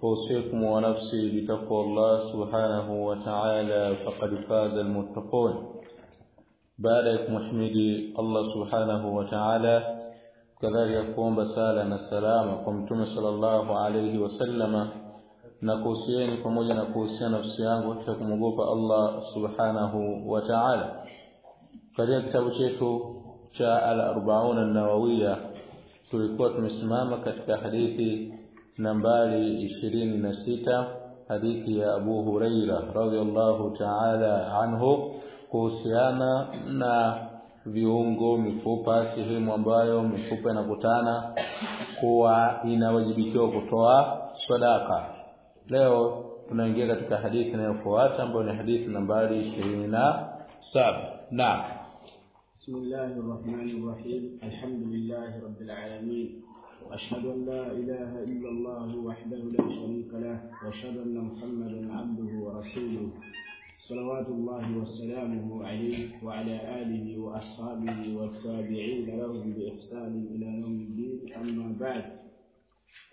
فوصيكم ونفسي بتقوى الله سبحانه وتعالى فقد فاز المتقون. بارك محمدي الله سبحانه وتعالى. كذلك قوم بسالة السلام. قمتم صلى الله عليه وسلم. نقوسيين فموجة نقوسي نفسيان وحكم قوف الله سبحانه وتعالى. كذلك كتاب شيتو شاء الأربعون النووية. تلقوا تمسماما كتك حديثي. nambari ishirini na sita hadithi ya Abu Huraira radhiallahu ta'ala anhu kuhusiana na viungo mifupa sehemu ambayo mifupa inakutana kuwa inawajibikiwa kutoa sadaka leo tunaingia katika hadithi inayofuata ambayo ni hadithi nambari ishirini na saba naam بسم الله الرحمن الرحيم الحمد لله رب العالمين وأشهد أن لا إله إلا الله وحده لا شريك له وأشهد أن محمدا عبده ورسوله. صلوات الله وسلامه عليه وعلى آله وأصحابه والتابعين لهم بإحسان إلى يوم الدين. أما بعد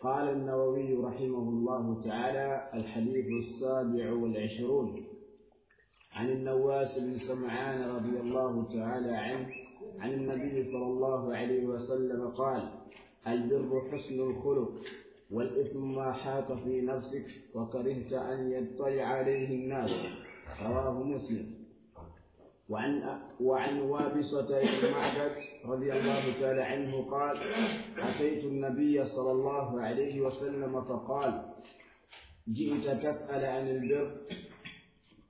قال النووي رحمه الله تعالى الحديث السابع والعشرون عن النواس بن سمعان رضي الله تعالى عنه عن النبي صلى الله عليه وسلم قال البر حسن الخلق والإثم ما حاك في نفسك وكرهت أن يطلع عليه الناس. رواه مسلم. وعن وعن وابصة بن معبد رضي الله تعالى عنه قال أتيت النبي صلى الله عليه وسلم فقال جئت تسأل عن البر؟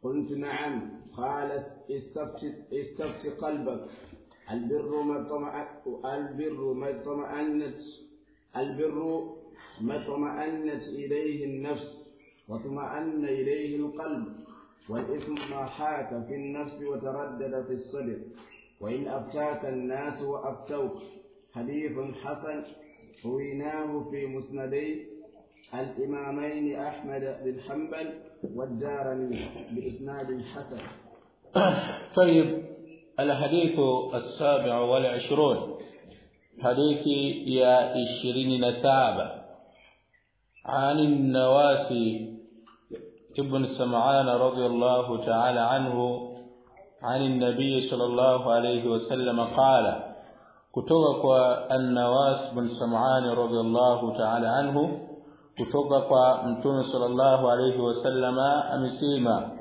قلت نعم. قال استفت استفت قلبك. البر ما البر ما اطمأنت البر ما اطمأنت إليه النفس واطمأن إليه القلب والإثم ما حاك في النفس وتردد في الصدر وإن أفتاك الناس وأفتوك حديث حسن رويناه في مسندي الإمامين أحمد بن حنبل والدارمي بإسناد حسن. طيب. الحديث السابع والعشرون حديث يا عشرين نسابة عن النواسي ابن سمعان رضي الله تعالى عنه عن النبي صلى الله عليه وسلم قال kutoka kwa An-Nawas bin Sam'an radhiyallahu ta'ala anhu kutoka kwa Mtume sallallahu alayhi wasallama amesema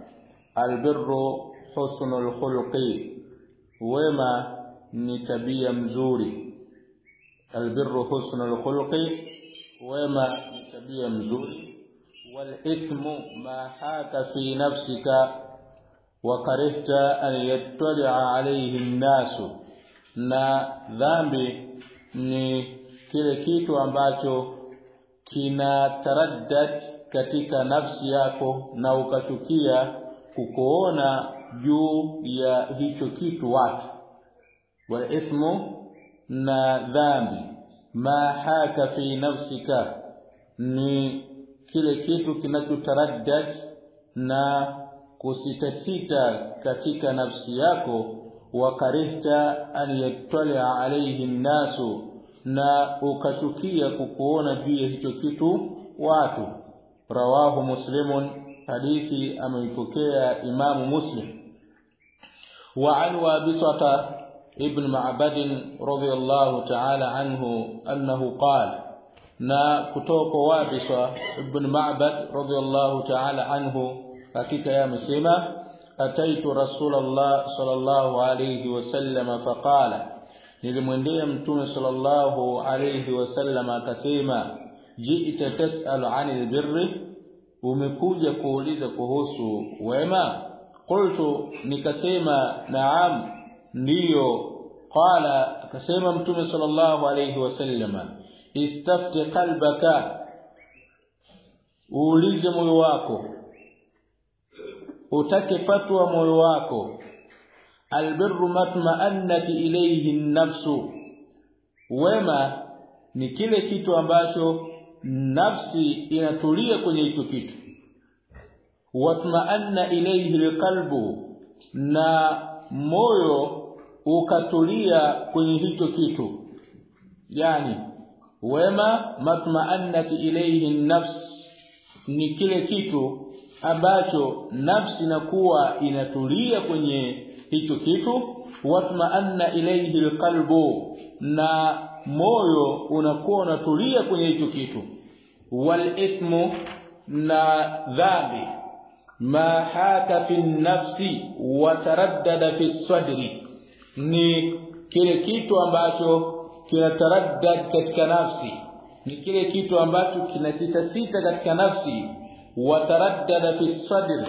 albirru husnul khuluqi wema ni tabia mzuri. Albirru husnul khuluqi. Wema ni tabia mzuri. Wal ithmu ma haka fi nafsika. Wa karifta an yattali'a alayhi an-nas na dhambi ni kile kitu ambacho kina taraddad katika nafsi yako na ukachukia kukuona juu ya hicho kitu watu. Wal ismu na dhambi. Ma haka fi nafsika. Ni kile kitu kinachotaraddad na kusitasita katika nafsi yako. Wa karihta an yatla alayhi nasu na ukachukia kukuona juu ya hicho kitu watu. Rawahu muslimun. Hadithi ameipokea imamu muslim wa an wabisata ibn ma'bad radiyallahu ta'ala anhu annahu qala na kutoka wabisa ibn ma'bad radiyallahu ta'ala anhu hakika yamesema ataitu rasulullah sallallahu alayhi wasallam faqala nilimwendea mtume sallallahu alayhi wasallam akasema ji'ta tas'alu 'anil birri umekuja kuuliza kuhusu wema qultu nikasema naam ndiyo. Qala akasema mtume sallallahu alayhi wasallam istafti qalbaka uulize moyo wako. Utake fatwa moyo wako. Albirru matma'annati ilayhi an-nafsu wema ni kile kitu ambacho nafsi inatulia kwenye hicho kitu watma'anna ilayhi alqalbu na moyo ukatulia kwenye hicho kitu. Yani wema matma'annati ilayhi nafs ni kile kitu ambacho nafsi inakuwa inatulia kwenye hicho kitu. Watma'anna ilayhi alqalbu na moyo unakuwa unatulia kwenye hicho kitu. Wal na dhambi ma haka fi nafsi wa taraddada fi sadri. Ni kile kitu ambacho kinataraddad katika nafsi. Ni kile kitu ambacho kinasita sita katika nafsi. Wa taraddada fi sadri.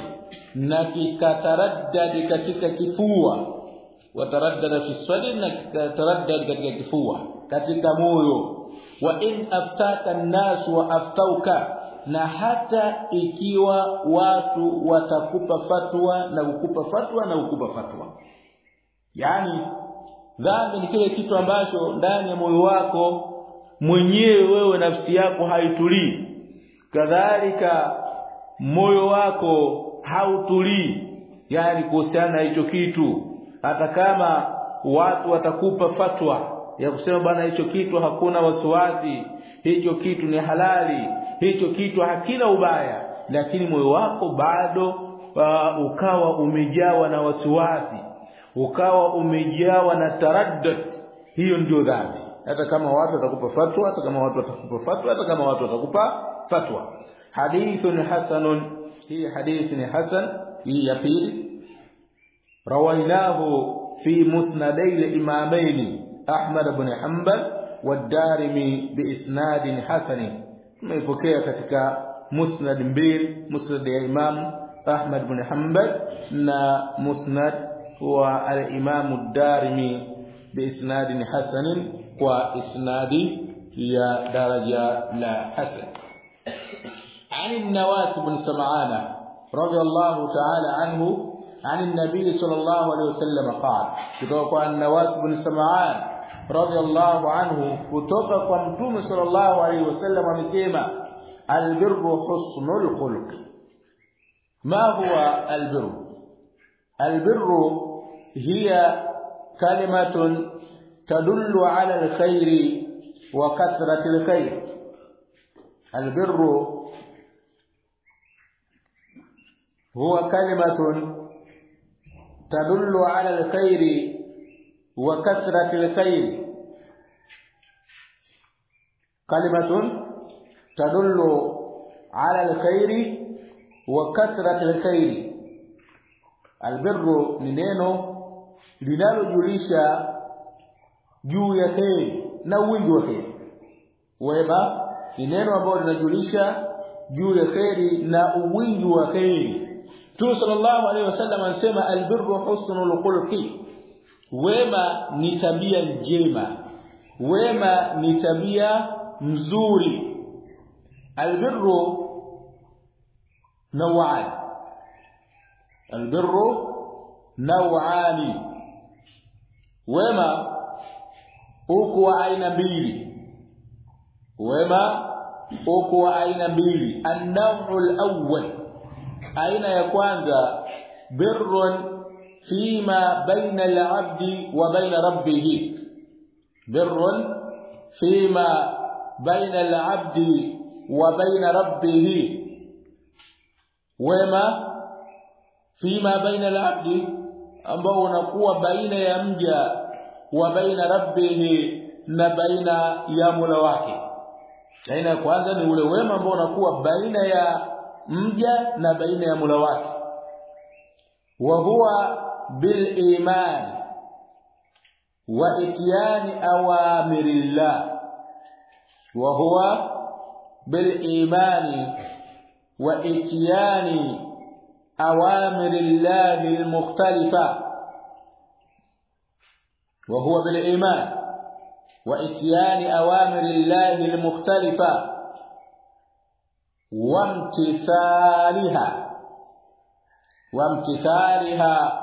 Na kikataraddad katika kifua. Wa taraddada fi sadri na kikataraddad katika kifua. Katika moyo. Wa in aftaka an-nas wa aftauka na hata ikiwa watu watakupa fatwa na kukupa fatwa na kukupa fatwa. Yani dhambi ni kile kitu ambacho ndani ya moyo wako mwenyewe wewe nafsi yako haitulii. Kadhalika moyo wako hautulii. Yani kuhusiana na hicho kitu. Hata kama watu watakupa fatwa ya kusema bwana hicho kitu hakuna wasiwasi. Hicho kitu ni halali hicho kitu hakina ubaya lakini moyo wako bado uh, ukawa umejawa na wasiwasi ukawa umejawa na taraddud. Hiyo ndio dhambi. Hata kama watu watakupa fatwa hata kama watu watakupa fatwa hata kama watu watakupa fatwa. Hadithun hasanun. Hii hadithi ni hasan. Hii ya pili. Rawainahu fi musnaday al-imamayn ahmad ibn hanbal wad-darimi bi isnadin hasanin. Tumepokea katika musnad mbili musnad ya Imam Ahmad ibn Hanbal na musnad wa al-Imam ad-Darimi biisnad hasan kwa isnadi ya daraja la hasan بن سمعان رضي الله تعالى عنه عن النبي صلى الله عليه وسلم قال kutoka النواس بن سمعان الله عنه kutoka kwa mtume sallallahu alaihi wasallam amesema albirru husnul khuluq ma huwa albirru albirru hiya kalimatun tadullu ala alkhair wa kathrati alkhair albirru هو كلمة تدل على الخير وكثرة الخير kalimatun tadullu ala alkhairi wa kathrati alkhairi albirru ni neno linalojulisha juu ya kheri na wingi wa kheri. Wema ni neno ambalo linajulisha juu ya kheri na wingi wa kheri. Tu sallallahu alayhi wasallam anasema albirru husnul khulqi. Wema ni tabia njema. Wema ni tabia nzuri albirru naw'an albirru naw'ani wema uko aina mbili wema uko aina mbili an-naw'ul awwal aina ya kwanza birrun fima baina al-'abdi wa baina rabbih birrun fima baina al-'abdi wa baina rabbih wema fima baina al-'abdi ambao unakuwa baina ya mja wa baina rabbih na baina ya Mola wake. Aina ya kwanza ni ule wema ambao unakuwa baina ya mja na baina ya Mola wake. Wa huwa bil iman wa itiyani awamirillah wa huwa bil imani wa ityani awamirillah almukhtalifa wa huwa bil iman wa ityani awamirillah almukhtalifa wamtithaliha wamtithaliha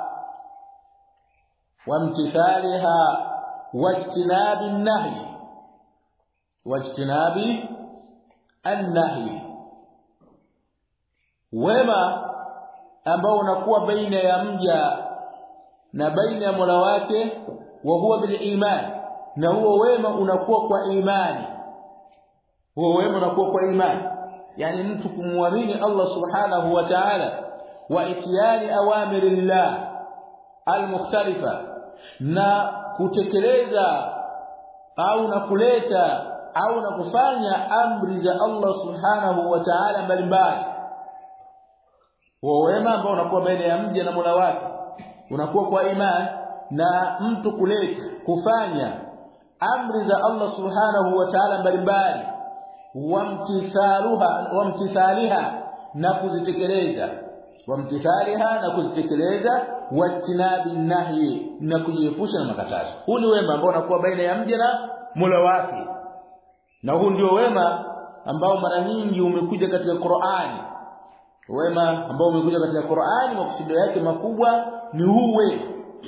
wamtithaliha wajtinabi an-nahy wema ambao unakuwa baina ya mja na baina ya Mola wake wa huwa bil iman. Na huo wema unakuwa kwa imani. Huo wema unakuwa kwa imani. Yani mtu kumwamini Allah subhanahu wa ta'ala wa itiyani awamirillah almukhtalifa na kutekeleza au na kuleta au na kufanya amri za Allah subhanahu wa ta'ala mbalimbali. Wa wema ambao unakuwa baina ya mja na Mola wake unakuwa kwa imani na mtu kuleta kufanya amri za Allah subhanahu wa ta'ala mbalimbali wamtithaluha wamtithaliha na kuzitekeleza wamtithaliha na kuzitekeleza watinabi nahi na kujiepusha na makatazo. Huu ni wema ambao unakuwa baina ya mja na Mola wake na huu ndio wema ambao mara nyingi umekuja katika Qur'ani. Wema ambao umekuja katika Qur'ani makusudio yake makubwa ni huu wema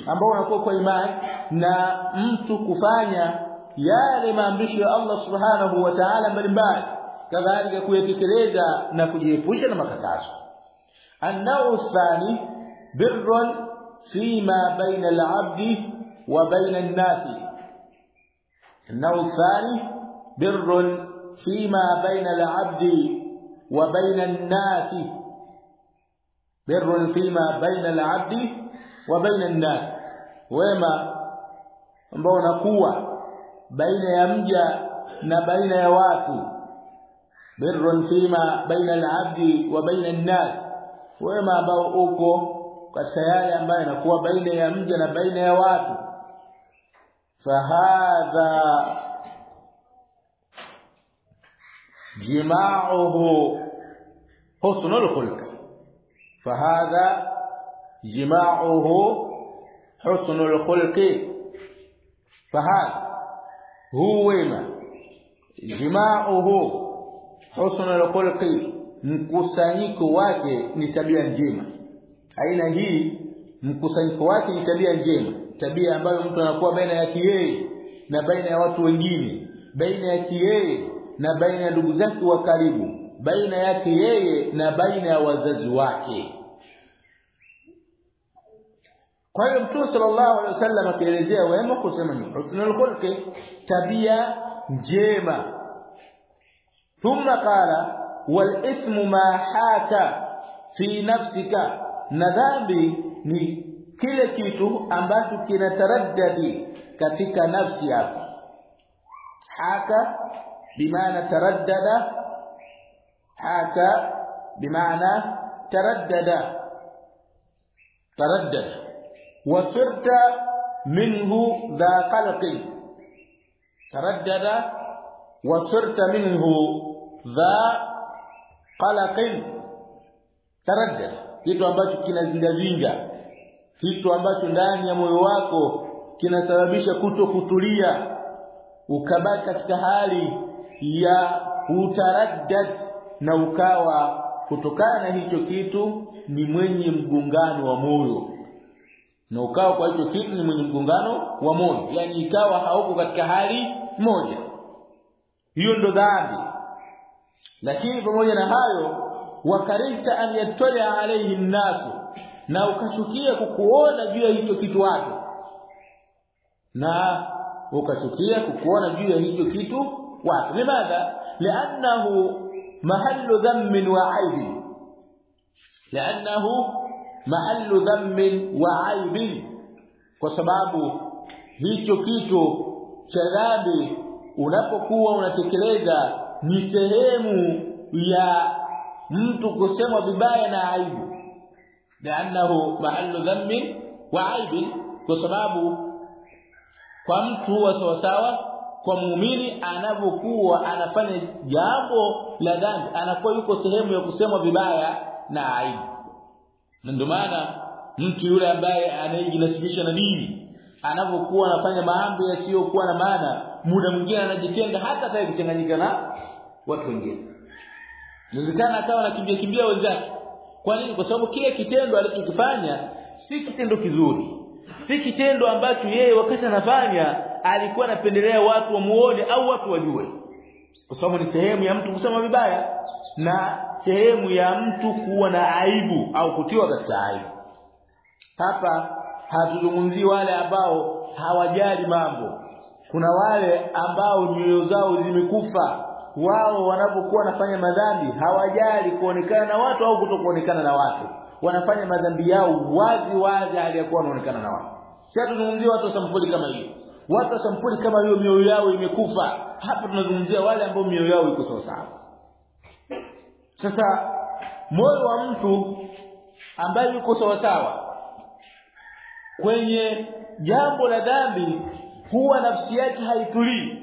ambao unakuwa kwa imani na mtu kufanya yale maamrisho ya Allah Subhanahu wa Ta'ala mbalimbali. Kadhalika kuyatekeleza na kujiepusha na makatazo. Annahu thani birrun fima baina al-'abdi wa baina an-nasi. Annahu thani بر فيما بين العبد وبين الناس بر فيما بين العبد وبين الناس wema ambao unakuwa baina ya mja na baina ya watu birrun fima baina al-abdi wa baina an-nas wema ambao uko katika yale ambayo yanakuwa baina ya mja na baina ya watu fahadha jima'uhu husnul khulq fahadha jima'uhu husnul khulq fahadha هو wema jima'uhu husnul khulqi mkusanyiko wake ni tabia njema aina hii mkusanyiko wake ni tabia njema tabia ambayo mtu anakuwa baina yake yeye na baina ya watu wengine baina yake yeye na baina ya ndugu zake wa karibu baina yake yeye na baina ya wazazi wake. Kwa hiyo Mtume sallallahu alaihi wasallam akielezea wema kusema ni husnul khulqi tabia njema. Thumma qala wal ithmu ma haka fi nafsika na dhambi ni kile kitu ambacho kinataraddadi katika nafsi yako. Haka bimaana taraddada haka bimaana taraddada taraddada وصرت منه ذا قلق تردد وصرت منه ذا قلق تردد kitu ambacho kinazingazinga kitu ambacho ndani ya moyo wako kinasababisha kuto kutulia ukabaki katika hali ya utaraddad na ukawa kutokana na hicho kitu ni mwenye mgongano wa moyo. Na ukawa kwa hicho kitu ni mwenye mgungano wa moyo. Yani ikawa hauko katika hali moja. Hiyo ndo dhambi. Lakini pamoja na hayo wakarihta an yattali alayhi nnasu na ukachukia kukuona juu ya hicho kitu watu. Na ukachukia kukuona juu ya hicho kitu watu limadha? Li'annahu mahallu dhammin wa aibin li'annahu mahallu dhammin wa aibin kwa sababu hicho kitu cha dhambi unapokuwa unatekeleza ni sehemu ya mtu kusema vibaya na aibu. Li'annahu mahallu dhammin wa aibin kwa sababu kwa mtu wa sawasawa kwa muumini anapokuwa anafanya jambo la dhambi anakuwa yuko sehemu ya kusemwa vibaya na aibu. Ndio maana mtu yule ambaye anayejinasibisha na dini anapokuwa anafanya mambo yasiyokuwa na maana muda mwingine anajitenga hata hata kuchanganyika na watu wengine. Inawezekana akawa anakimbia kimbia wenzake. Kwa nini? Kwa sababu kile kitendo alichokifanya si kitendo kizuri. Si kitendo ambacho yeye wakati anafanya alikuwa anapendelea watu wamuone au watu wajue. Kwa sababu ni sehemu ya mtu kusema vibaya na sehemu ya mtu kuwa na aibu au kutiwa katika aibu. Hapa hatuzungumzii wale ambao hawajali mambo. Kuna wale ambao nyoyo zao zimekufa. Wao wanapokuwa wanafanya madhambi hawajali kuonekana na watu au kutokuonekana na watu. Wanafanya madhambi yao wazi wazi hali ya kuwa wanaonekana na watu. Si hatuzungumzia watu wa sampuli kama hiyo watu wa sampuli kama hiyo mioyo yao imekufa. Hapa tunazungumzia wale ambao mioyo yao iko sawa sawa. Sasa moyo wa mtu ambaye yuko sawa sawa kwenye jambo la dhambi huwa nafsi yake haitulii.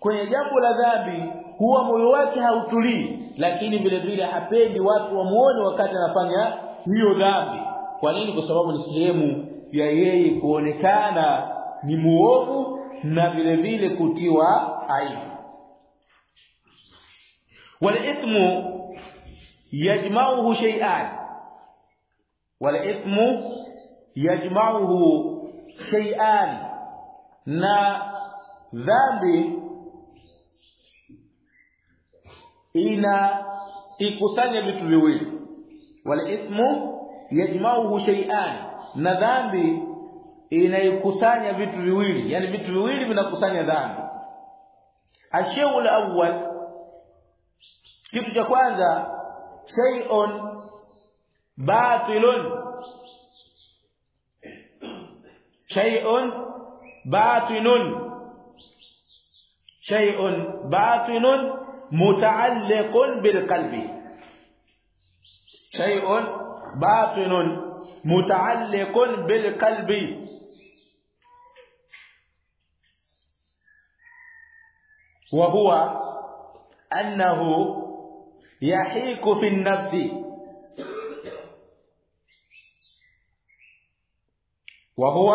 Kwenye jambo la dhambi huwa moyo wake hautulii lakini vile vile hapendi watu wamuone wakati anafanya hiyo dhambi. Kwa nini? Kwa sababu ni sehemu ya yeye kuonekana ni muovu na vile vile kutiwa aibu wal ithmu yajma'uhu shay'an. Wal ithmu yajma'uhu shay'an. Na dhambi ina ikusanya vitu viwili. Wal ithmu yajma'uhu shay'an. Na dhambi inaikusanya vitu viwili yani vitu viwili vinakusanya dhambi ashayul awwal kitu cha kwanza shay'un batilun shay'un batinun shay'un batinun muta'alliqun bil qalbi shay'un batinun muta'alliqun bil وهو أنه يحيك في النفس. وهو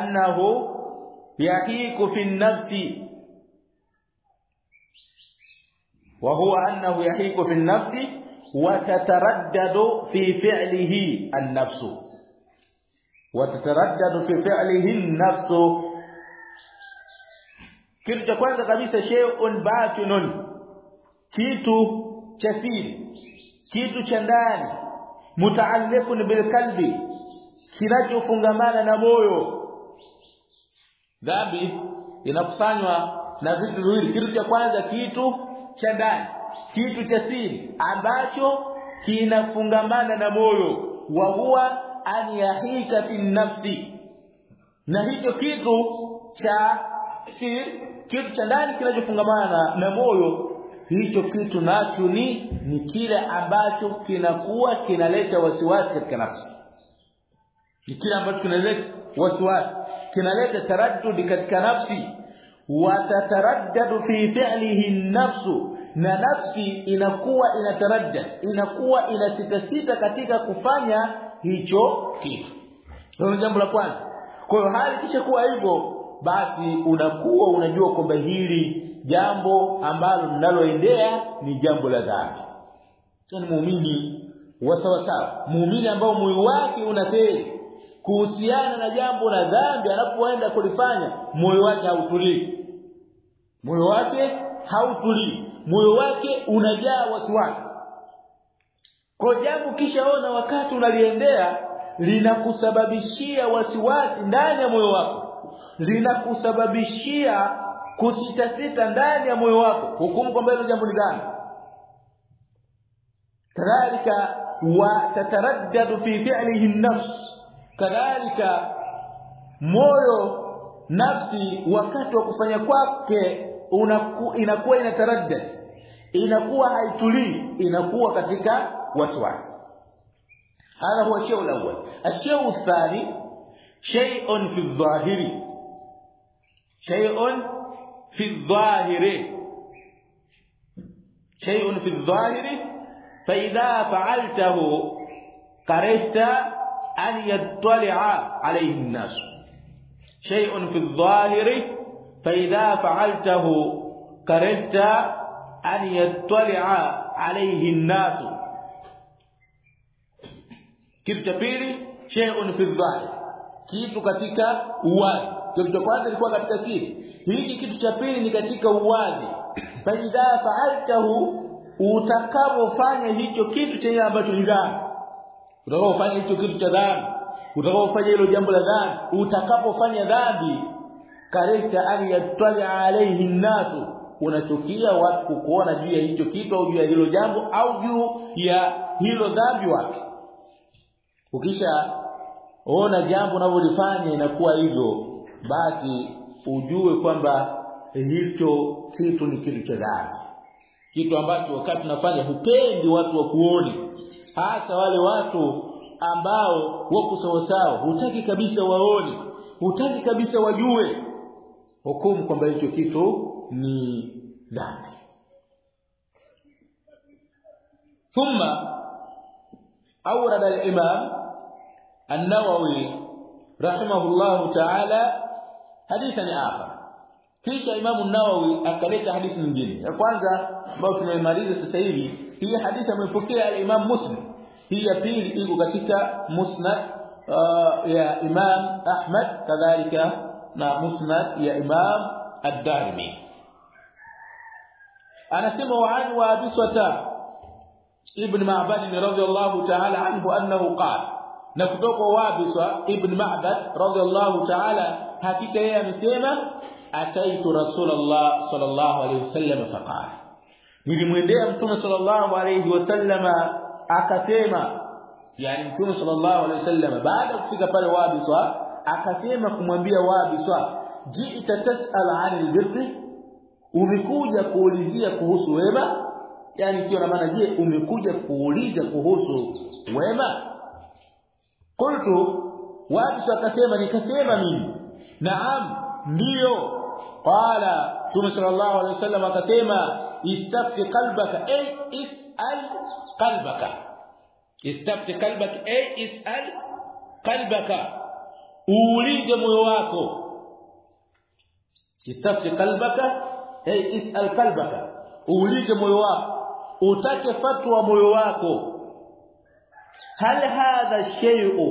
أنه يحيك في النفس. وهو أنه يحيك في النفس وتتردد في فعله النفس. وتتردد في فعله النفس. Kitu cha kwanza kabisa shay'un batinun. Kitu cha siri. Kitu cha ndani. Mutaalliqun bil kalbi kinachofungamana na moyo. Dhambi inakusanywa na vitu viwili. Kitu cha kwanza kitu cha ndani. Kitu cha siri ambacho kinafungamana na moyo. Wa huwa an yahika fi nafsi. Na hicho kitu cha siri kitu cha ndani kinachofungamana na moyo hicho kitu nacho ni ni kile ambacho kinakuwa kinaleta wasiwasi katika nafsi. Ni kile ambacho kinaleta wasiwasi kinaleta taraddudi katika nafsi. Watataraddadu fi fi'lihi nafsu na nafsi inakuwa inataraddad inakuwa inasitasita katika kufanya hicho kitu. Hilo jambo la kwanza. Kwa hiyo hali kisha kuwa hivyo basi unakuwa unajua kwamba hili jambo ambalo mnaloendea ni jambo la dhambi. Yani muumini wa sawa muumini ambao moyo wake unafeli kuhusiana na jambo la dhambi anapoenda kulifanya moyo wake hautulii. Moyo wake hautulii. Moyo wake unajaa wasiwasi. Kwa jambo kishaona wakati unaliendea linakusababishia wasiwasi ndani ya moyo wako linakusababishia kusitasita ndani ya moyo wako hukumu kwamba hilo jambo ni dhambi kadhalika wa tataraddadu fi fi'lihi an-nafs kadhalika moyo nafsi wakati wa kufanya kwake inakuwa inataraddad inakuwa haitulii inakuwa katika wasiwasi هذا هو الشيء الأول الشيء الثاني شيء في الظاهر شيء في الظاهر. شيء في الظاهر. فإذا فعلته كرهت أن يطلع عليه الناس. شيء في الظاهر. فإذا فعلته كرهت أن يطلع alayhi an-nas kitu cha pili shay'un fi dhahir kitu katika uwazi kitu cha kwanza ilikuwa katika siri. Hiki kitu cha pili ni katika uwazi. Fa idha fa'altahu utakapofanya hicho kitu chenye ambacho ni dhambi. Utakapofanya hicho kitu cha dhambi. Utakapofanya hilo jambo la dhambi. Utakapofanya dhambi karekta an yatali alayhi nasu unachukia watu kukuona juu ya hicho kitu au juu ya hilo jambo au juu ya hilo dhambi watu ukisha ona jambo unalofanya inakuwa hivyo basi ujue kwamba hicho kitu ni kitu cha dhambi. Kitu ambacho wakati tunafanya hupendi watu wa kuone hasa wale watu ambao wako sawa sawa hutaki kabisa waone hutaki kabisa wajue. Hukumu kwamba hicho kitu ni dhambi. Thumma awrada al-imam an-nawawi rahimahullah ta'ala ni hapa. Kisha imamu an-nawawi akaleta hadithi nyingine. Ya kwanza ambayo tunaimaliza sasa hivi hii hadithi amepokea al-imam muslim. Hii ya pili iko katika musnad uh, ya imam ahmad kadhalika na musnad ya imam ad-darimi. Anasema wa an wa abisata ibn ma'bad radhiyallahu ta'ala anhu annahu qala. Na kutoka wabisa ibn ma'bad radhiyallahu ta'ala hakika yeye amesema ataitu rasulullah sallallahu alayhi wasallam faqala. Nilimwendea mtume sallallahu alayhi wasallam akasema yani mtume sallallahu alayhi wasallam baada kufika pale wabiswa akasema kumwambia wabiswa ji'ta tas'al 'anil birri umekuja kuulizia kuhusu wema? Yani kiwa na maana je umekuja kuuliza kuhusu wema? Qultu wabiswa akasema nikasema mimi naam ndio. Qala Mtume sallallahu alaihi wasallam akasema istafti qalbaka ay is'al qalbaka. Istafti qalbaka ay is'al qalbaka. Uulize moyo wako. Istafti qalbaka ay is'al qalbaka. Uulize moyo wako. Utake fatwa moyo wako. Hal hadha shay'u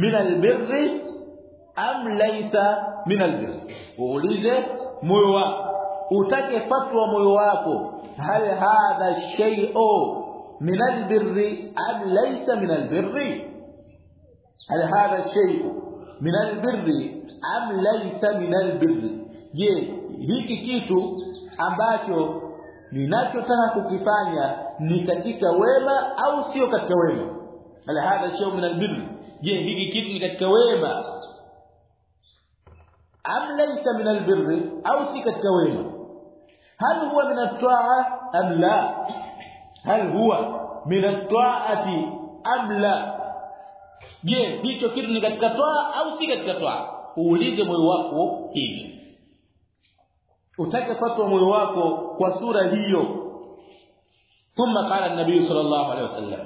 min albirri am laysa min albir uulize moyo wako utake fatwa moyo wako. Hal hadha shay'u min albirri am laysa min albirri hal hadha shay'u min albirri am laysa min albirri je hiki kitu ambacho ninachotaka kukifanya ni katika wema au sio katika wema? Hal hadha shay'u min albirri je hiki kitu ni katika wema am laysa min albirri au si katika wema? Hal huwa min at-ta'a am la? Hal huwa min at-ta'ati am la? Je hicho kitu ni katika twaa au si katika twaa uulize moyo wako hivi. Utake fatwa moyo wako kwa sura hiyo. Thumma qala an-nabiy sallallahu alayhi wasallam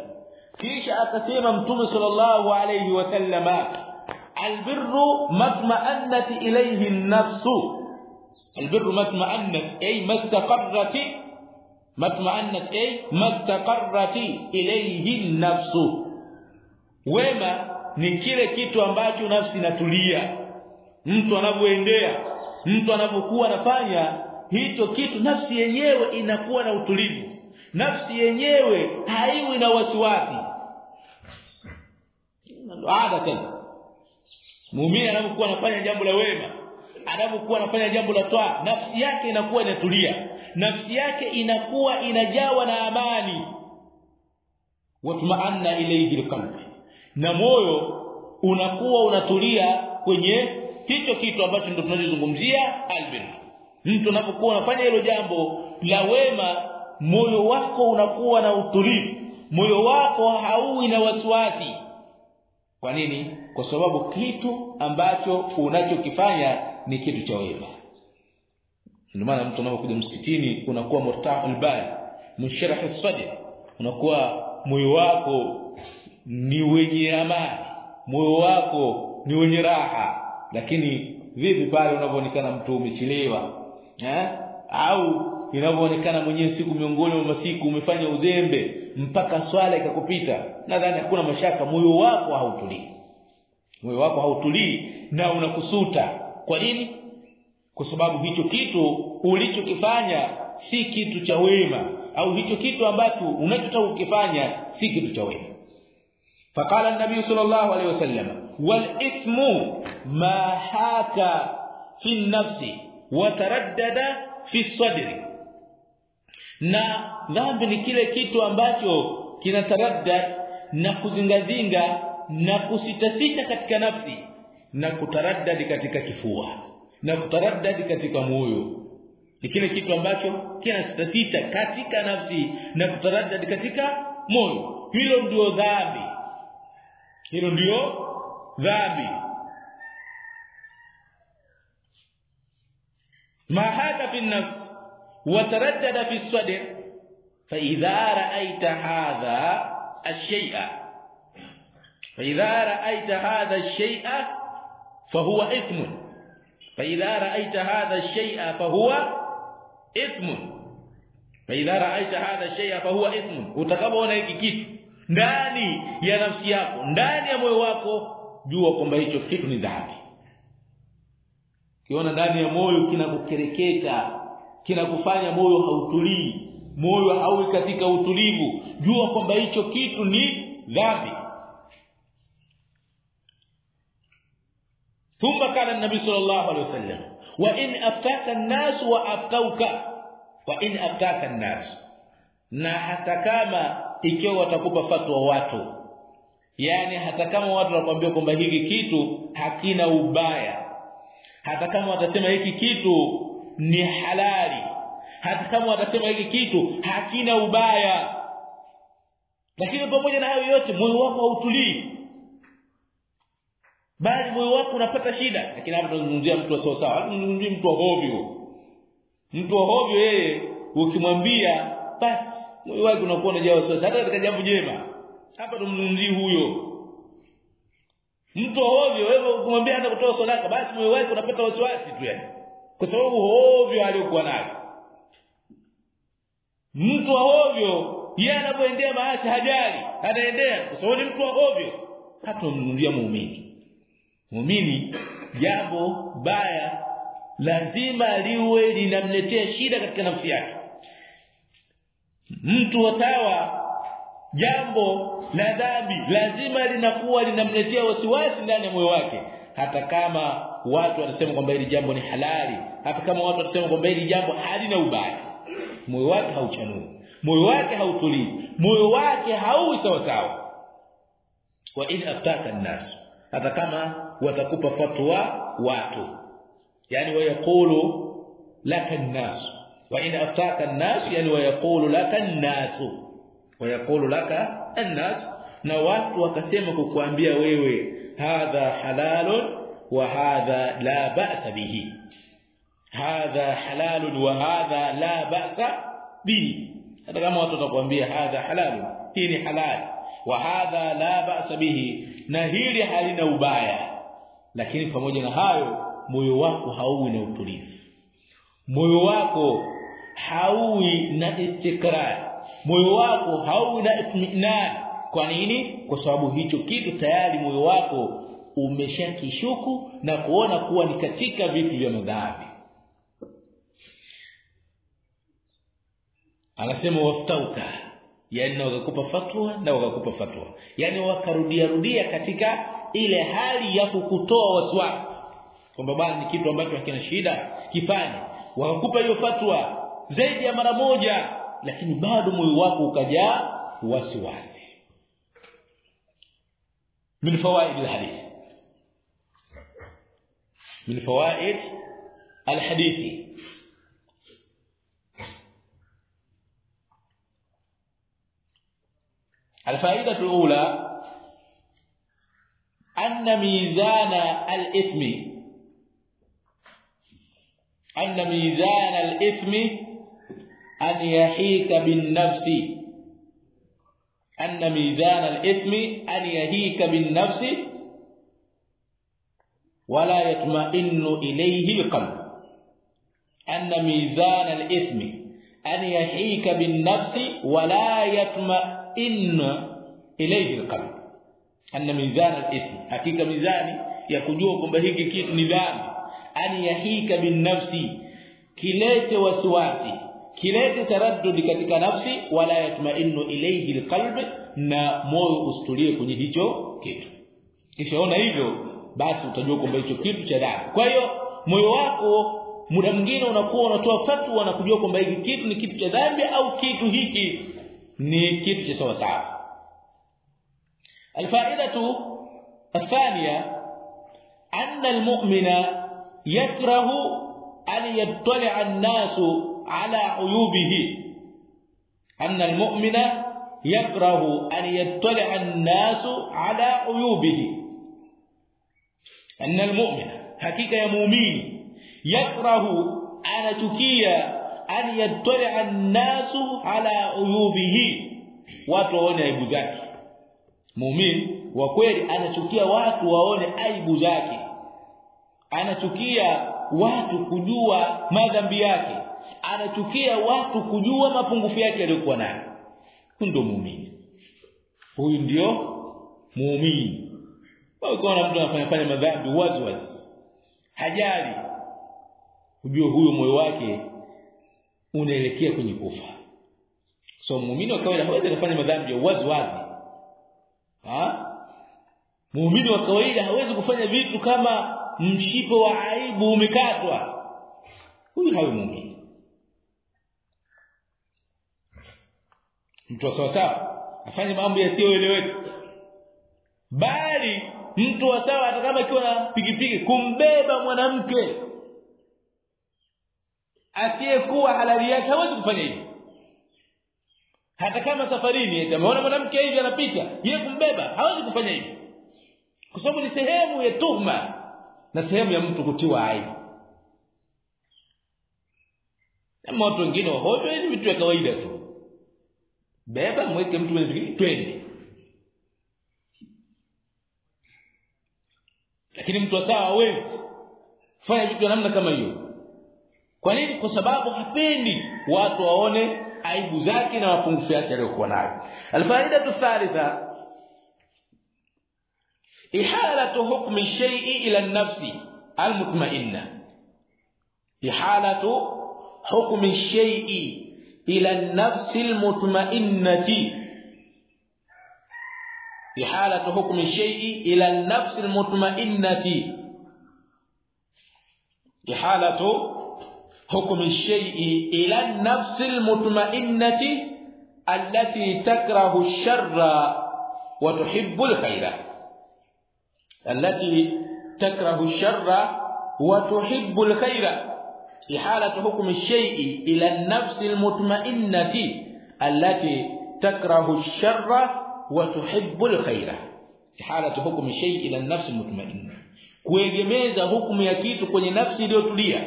kisha akasema mtume sallallahu alayhi wasallama albirru matma'annat ilayhi an-nafsu. Albirru matma'annat ay mastaqarrat matma'annat ay mastaqarrat ilayhi an-nafsu. Wema ni kile kitu ambacho nafsi inatulia. Mtu anapoendea mtu anapokuwa anafanya hicho kitu nafsi yenyewe inakuwa na utulivu. Nafsi yenyewe haiwi na wasiwasi. Ada tena muumini anapokuwa anafanya jambo la wema anapokuwa anafanya jambo la toa nafsi yake inakuwa inatulia. Nafsi yake inakuwa inajawa na amani. Watmaanna ilayhi alqalbi na moyo unakuwa unatulia kwenye hicho kitu ambacho ndio tunachozungumzia albin mtu unapokuwa unafanya hilo jambo la wema moyo wako unakuwa na utulivu. Moyo wako hauwi na wasiwasi. Kwa nini kwa sababu kitu ambacho unachokifanya ni kitu cha wema. Ndio maana mtu anapokuja msikitini unakuwa murtaul bal musharah as-sadr. Unakuwa moyo wako ni wenye amani moyo wako ni wenye raha. Lakini vipi pale unapoonekana mtu umechelewa eh au inavyoonekana mwenyewe siku miongoni mwa masiku umefanya uzembe mpaka swala ikakupita nadhani hakuna mashaka moyo wako hautulii moyo wako hautulii na unakusuta kwa nini kwa sababu hicho kitu ulichokifanya si kitu cha wema au hicho kitu ambacho unachotaka kukifanya si kitu cha wema فقال النبي صلى الله عليه وسلم والاثم ما حاك في النفس وتردد في الصدر na dhambi ni kile kitu ambacho kinataraddad na kuzingazinga na kusitasita katika nafsi na kutaraddadi katika kifua na kutaraddadi katika moyo. Ni kile kitu ambacho kinasitasita katika nafsi na kutaraddadi katika moyo. Hilo ndio dhambi. Hilo ndio dhambi. Ma haka fi nafs wataraddada fi sadr fa idha ra'aita hadha ash-shay'a. فإذا رأيت هذا الشيء فهو إثم فإذا رأيت هذا الشيء فهو إثم فإذا رأيت هذا الشيء فهو إثم utakapoona hiki kitu ndani ya nafsi yako ndani ya moyo wako jua kwamba hicho kitu ni dhambi kiona ndani ya moyo kinakukereketa kinakufanya moyo hautulii moyo hauwi katika utulivu jua kwamba hicho kitu ni dhambi thumma kana an-nabi sallallahu alaihi wasallam wa in aftaka an-nas wa aftauka wa in aftaka an-nas. Na hata kama ikiwa watakupa fatwa watu yani hata kama watu wanakuambia kwamba hiki kitu hakina ubaya hata kama watasema hiki kitu ni halali hata kama watasema hiki kitu hakina ubaya. Lakini pamoja na hayo yote moyo wako hautulii bali moyo wako unapata shida. Lakini hapa tunazungumzia mtu sio sawa tunazungumzia mtu wa hovyo. Mtu wa hovyo yeye ukimwambia basi moyo wake unakuwa unajaa wasiwasi. Hata katika jambo jema. Hapa tumzungumzii huyo. Mtu ovyo wewe ukimwambia hata kutoa sadaka basi moyo wake unapata wasiwasi tu yani. Kwa sababu ovyo aliyokuwa nayo. Mtu wa hovyo yeye anapoendea maasi hajali. Anaendea. Kwa sababu ni mtu hata umnunulia muumini muumini jambo baya lazima liwe linamletea shida katika nafsi yake. Mtu wa sawa jambo la dhambi lazima linakuwa linamletea wasiwasi ndani ya moyo wake. Hata kama watu wanasema kwamba hili jambo ni halali hata kama watu wanasema kwamba hili jambo halina ubaya moyo wake hauchanui moyo wake hautulii moyo wake hauwi sawa sawa wa in aftaka an-nas hata kama watakupa fatwa watu yani wayaqulu laka an-nas wa in aftaka an-nas yani wayaqulu laka an-nas wayaqulu laka an-nas na watu wakasema kukuambia wewe hadha halalun wa hadha la ba'sa bihi hadha halalun wa hadha la ba'sa bihi hata kama watu watakwambia hadha halalun hii ni halali wa hadha la ba'sa bihi na hili halina ubaya lakini pamoja na hayo moyo wako hauwi na utulivu. Moyo wako hauwi na istikrar moyo wako hauwi na itminan. Kwa nini? Kwa sababu hicho kitu tayari moyo wako umeshakishuku na kuona kuwa ni katika vitu vya madhambi. Anasema waftauka yani wakakupa fatwa na wakakupa fatwa. Yani wakarudia rudia katika ile hali ya kukutoa wasiwasi kwamba bwana ni kitu ambacho hakina shida kifanye wakakupa hiyo fatwa zaidi ya mara moja lakini bado moyo wako ukajaa wasiwasi من فوائد الحديث من فوائد الحديث الفائدة الأولى أن ميزان الإثم أن ميزان الإثم أن يحيك بالنفس أن ميزان الإثم أن يهيك بالنفس ولا يطمئن إليه القلب. أن ميزان الإثم yahika bin nafsi wala yatma'inna ilayhi alqalb anna mizan al-ithm. Hakika mizani ya kujua kwamba hiki kitu ni dhambi. An yahika bin nafsi kilete wasiwasi kilete taraddud katika nafsi wala yatma'innu ilayhi alqalb na moyo ustulie kwenye hicho kitu. Kishaona hivyo basi utajua kwamba hicho kitu cha dhambi. Kwa hiyo moyo wako muda mwingine unakuwa unatoa fatwa na kujua kwamba hiki kitu ni kitu cha dhambi au kitu hiki ni kitu cha sawa sawa الفائدة الثانية أن المؤمن يكره أن يطلع الناس على عيوبه. أن المؤمن يكره أن يطلع الناس على عيوبه. أن المؤمن حقيقة يا مؤمن يكره أن تكيا أن يطلع الناس على عيوبه. watu waone aibu zake muumini wa kweli anachukia watu waone aibu zake. Anachukia watu kujua madhambi yake. Anachukia watu kujua mapungufu yake aliyokuwa nayo. Ndio muumini. Huyu ndio muumini. Ukiona mtu anafanya fanya madhambi wazi hajali. Ujue huyo moyo wake unaelekea kwenye kufa. So muumini wa kawaida hawezi kufanya madhambi wazi wazi muumini wa kawaida hawezi kufanya vitu kama mshipo wa aibu umekatwa. Huyu hawe muumini. Mtu sawa sawa afanye mambo yasiyoeleweka. Bali mtu wa sawa hata kama akiwa na pikipiki kumbeba mwanamke asiyekuwa halali yake hawezi kufanya hivyo hata kama safarini ameona mwanamke hivi anapita yeye kumbeba hawezi kufanya hivi. Kwa sababu ni sehemu ya tuhma na sehemu ya mtu kutiwa aibu. Kama watu wengine wahojo ni vitu vya kawaida tu. Beba mweke mtu mwenye pikipiki twende. Lakini mtu atawa hawezi. Kufanya vitu namna kama hiyo. Kwa nini? Kwa sababu hapendi watu waone aibu zake na mapungufu yake aliyokuwa nayo alfaida thalitha ihalatu hukmi shay'i ila an-nafsi al-mutma'inna ihalatu hukmi shay'i ila an-nafsi al-mutma'innati ihalatu hukmi shay'i ila an-nafsi al-mutma'innati ihalatu حكم الشيء إلى النفس المطمئنة التي تكره الشر وتحب الخير. التي تكره الشر وتحب الخير. إحالة حكم الشيء إلى النفس المطمئنة التي تكره الشر وتحب الخير. إحالة حكم الشيء إلى النفس المطمئنة. kuegemeza hukumu ya kitu kwenye nafsi iliyotulia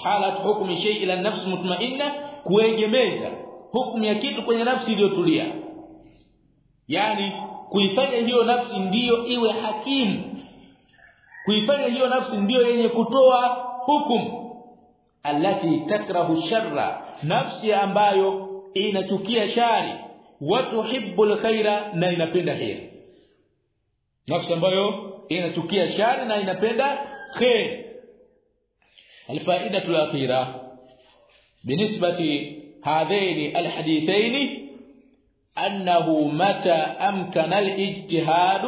halat hukmi shay ila nafsi mutmainna kuegemeza hukumu ya kitu kwenye nafsi iliyotulia. Yani kuifanya hiyo nafsi ndiyo iwe hakimu kuifanya hiyo nafsi ndiyo yenye kutoa hukumu allati takrahu sharra nafsi ambayo inachukia shari. Wa tuhibbu khaira na inapenda heri. Nafsi ambayo inachukia shari na inapenda khair الفائدة الأخيرة بالنسبة هذين الحديثين أنه متى أمكن الاجتهاد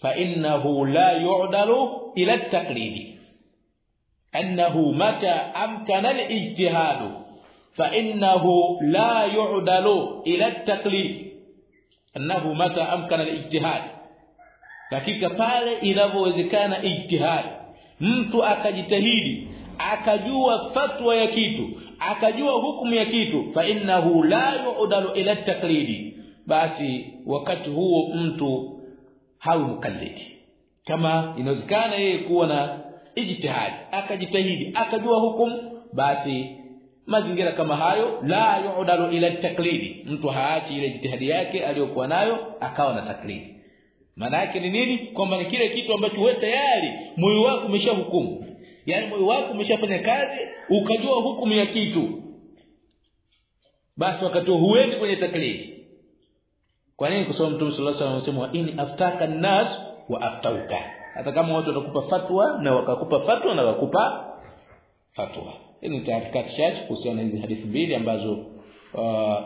فإنه لا يعدل إلى التقليد. أنه متى أمكن الاجتهاد فإنه لا يعدل إلى التقليد. أنه متى أمكن الاجتهاد. hakika pale inavyowezekana ijtihadi mtu akajitahidi akajua fatwa ya kitu akajua hukumu ya kitu fa innahu la yu'dalu ila taklidi basi wakati huo mtu hawi mukallidi. Kama inawezekana yeye kuwa na ijtihad akajitahidi akajua hukumu basi mazingira kama hayo la yu'dalu ila taklidi mtu haachi ile ijtihadi yake aliyokuwa nayo akawa na taklidi maana yake ni nini? Kwamba ni kile kitu ambacho wewe tayari moyo wako umeshahukumu. Yani moyo wako umeshafanya kazi ukajua hukumu ya kitu. Basi wakati huendi kwenye taklidi kwa nini? Kwa sababu Mtume sallallahu alaihi wasallam anasema in aftaka nas wa aftauka. Hata kama watu watakupa fatwa na wakakupa fatwa na wakupa fatwa. Hii ni katika chache kuhusiana na hizi hadithi mbili ambazo uh,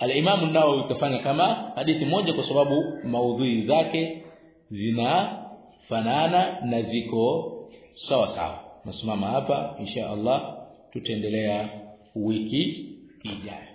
al-Imam an-Nawawi kafanya kama hadithi moja kwa sababu maudhui zake zinafanana na ziko sawa sawa. Nasimama hapa insha Allah tutaendelea wiki ijayo